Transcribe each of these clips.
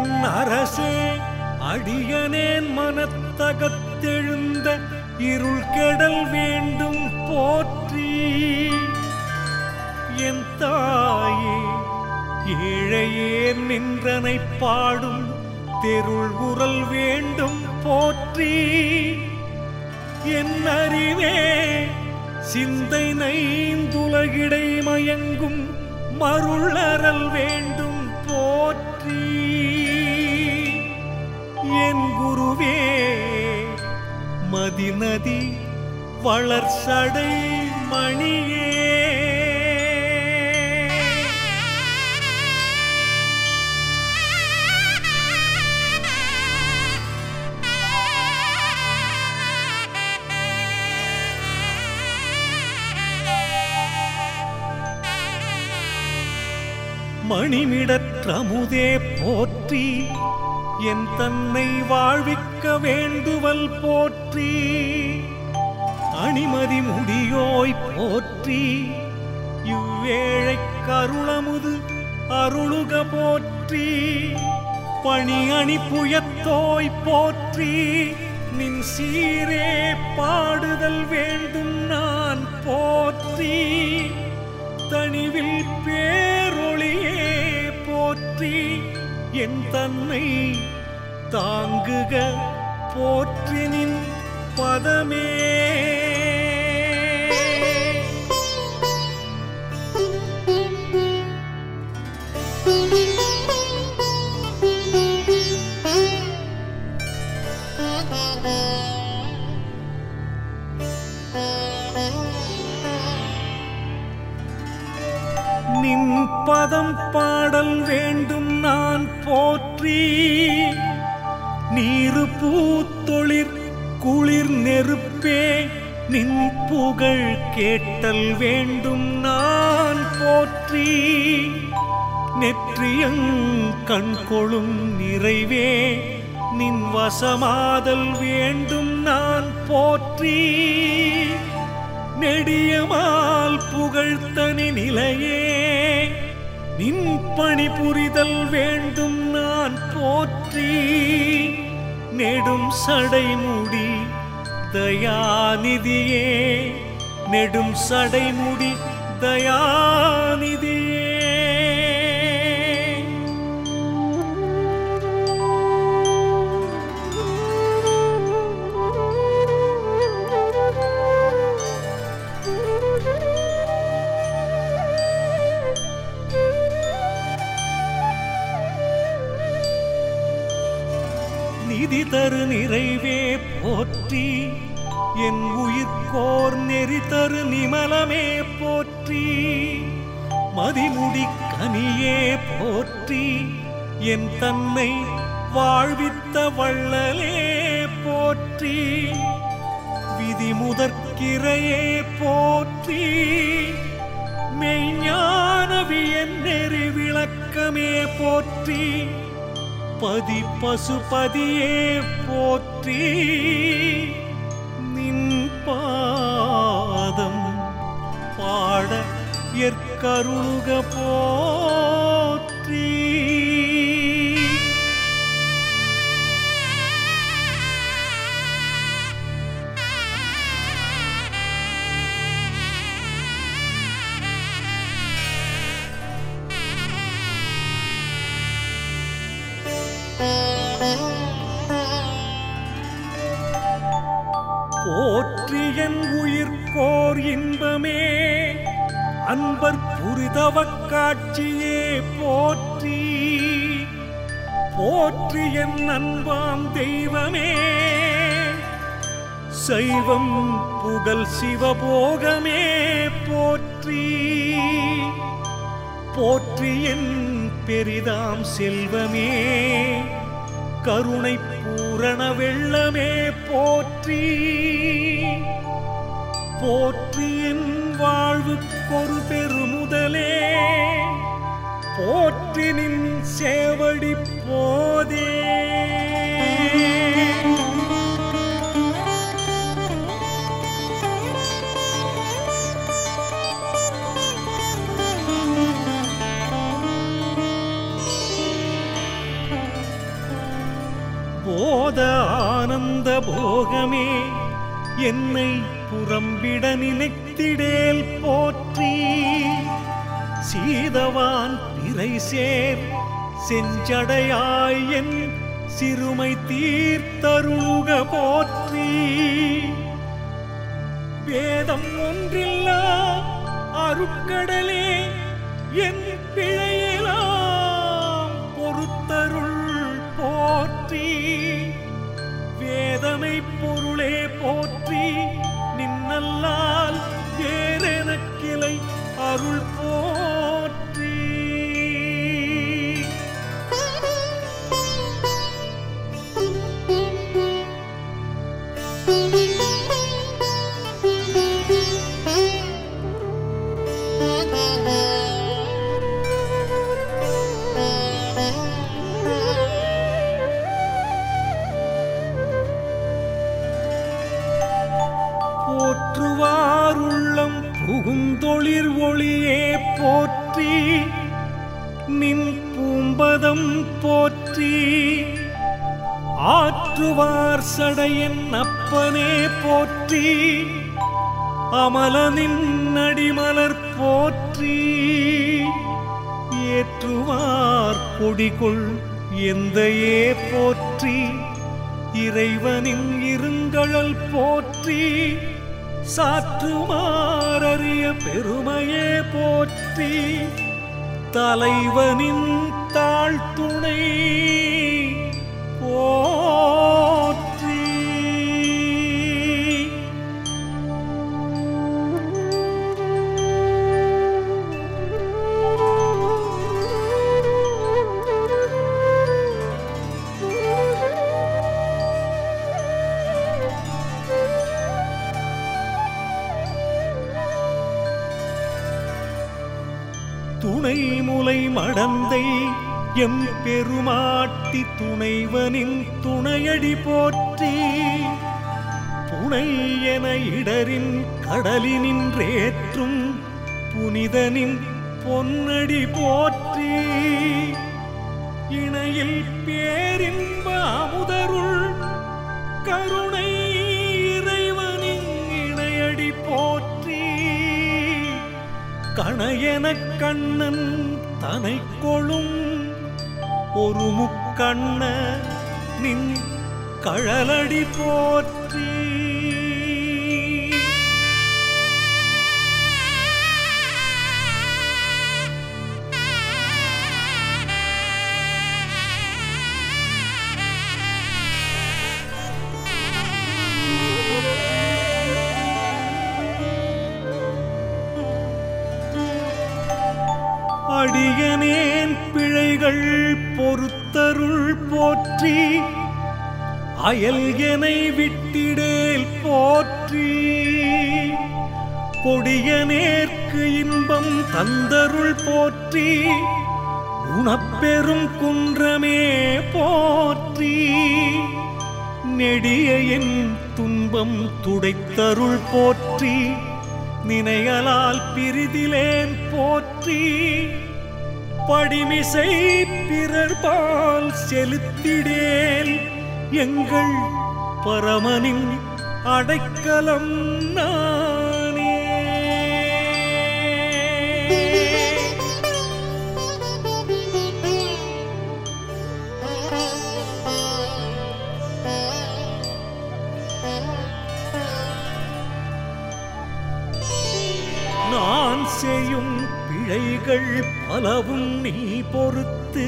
என் அரசே அடியனேன் மனத்தகத்தெழுந்த இருள் கெடல் வேண்டும் போற்றி. என் தாயே ஏழையேர் நின்றனை பாடும் தெருள் உரல் வேண்டும் போற்றி. என் அறிவே சிந்தை நைந்துலகிடை மயங்கும் மருளறல் வேண்டும் வளர்சடை மணியே. மணிமிடற்றமுதே போற்றி என் தன்னை வாழ்விக்க வேண்டுவல் போற்றி. அணிமதி முடியோய் போற்றி. இவ்வேழை கருளமுது அருளுக போற்றி. பணி அணி புயத்தோய் போற்றி. நின் சீரே பாடுதல் வேண்டும் நான் போற்றி. தனிவில் பேரொளியே போற்றி. என் தன்னை தாங்குக போற்றினின் பதமே. நின் பதம் பாடல் வேண்டும் நான் போற்றி. நீரு பூத்தொளிர் குளிர் நெருப்பே நின் புகழ் கேட்டல் வேண்டும் நான் போற்றி. நெற்றியங் கண் கொளும் நிறைவே நின் வசமாதல் வேண்டும் நான் போற்றி. நெடியமால் புகழ்த்தனி நிலையே. நின் பணி புரிதல் வேண்டும் நான் போற்றி. நெடும் சடைமுடி தயாநிதியே. நெடும் சடைமுடி தயாநிதியே. நிதி தரு நிறைவே போற்றி. என் உயிர்கோர் நெறி தரு நிமலமே போற்றி. மதிமுடி கனியே போற்றி. என் தன்னை வாழ்வித்த வள்ளலே போற்றி. விதி முதற்கிரையே போற்றி. மெய்ஞானவியன் நெறி விளக்கமே போற்றி. பதி பசுபதியே போற்றி நின் பாதம் பாட எற்கருளுக போற்றி. போற்றியன் உயிர் போர் இன்பமே. அன்பர் புரிதவ காட்சியே போற்றி. போற்றி அன்பாம் தெய்வமே. சைவம் புகழ் சிவபோகமே போற்றி. போற்றி பெரிதாம் செல்வமே. கருணை பூரண வெள்ளமே போற்றி. போற்றி என் வாழ்வுக்கொரு பெருமுதலே. போற்றினின் சேவடி போதே. போத ஆனந்த போகமே என்னை புறம்பிட நினைத்திடேல் போற்றி. சீதவான் பிறை சேர் செஞ்சடையாய் என் சிறுமை தீர்த்தருக போற்றி. வேதம் ஒன்றில்லா அருக்கடலே என் பிழையெல்லாம் பொறுத்தருள் போற்றி. வேதமை பொருளே போற்றி ஆற்றுவார் சடையன் அப்பனே போற்றி. அமலனின் அடிமலர் போற்றி. ஏற்றுவார் கொடிகொள் எந்தையே போற்றி. இறைவனின் இருங்கழல் போற்றி. சாற்றுமாறறிய பெருமையே போற்றி. தலைவனின் தாழ்த்துணை. போற்றி துணை முலை மடந்தை எம் பெருமாட்டி துணைவனின் துணையடி போற்றி. புனை என இடரின் கடலினின்றேற்றும் புனிதனின் பொன்னடி போற்றி. இணையில் பேரின்ப அமுதருள் கருணை இறைவனின் இணையடி போற்றி. கணையன கண்ணன் தனை கொழும் ஒரு முக்கண்ண நின் கழலடி போற்றி. அடியே பிழைகள் பொறுத்தருள் போற்றி அயல் எனை விட்டிடேல் போற்றி. கொடிய நேர்க்கு இன்பம் தந்தருள் போற்றி உணப்பெரும் குன்றமே போற்றி. நெடிய என் துன்பம் துடைத்தருள் போற்றி நினையலால் பிரிதிலேன் போற்றி. படிமிசை பிறர்பால் செலுத்திடேல். எங்கள் பரமனின் அடைக்கலம் நானே. நான் செய்யும் பிழைகள் பலவும் நீ பொறுத்து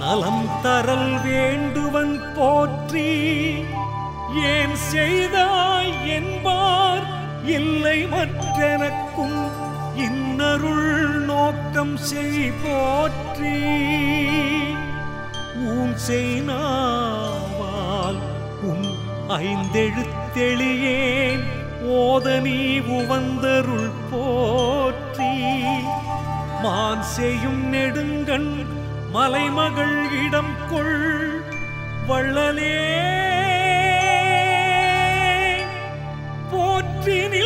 நலம் தரல் வேண்டுவன் போற்றி. ஏன் செய்தாய் என்பார் இல்லை மற்றெனக்கும் இன்னருள் நோக்கம் செய் போற்றி. ஊன் செய்வால் உன் ஐந்தெழுத்தெளியேன் ஓத நீ உவந்தருள் போ. மான் செய்யும் நெடுங்கண் மலைமகள் இடம் கொள் வள்ளலே. போற்றினி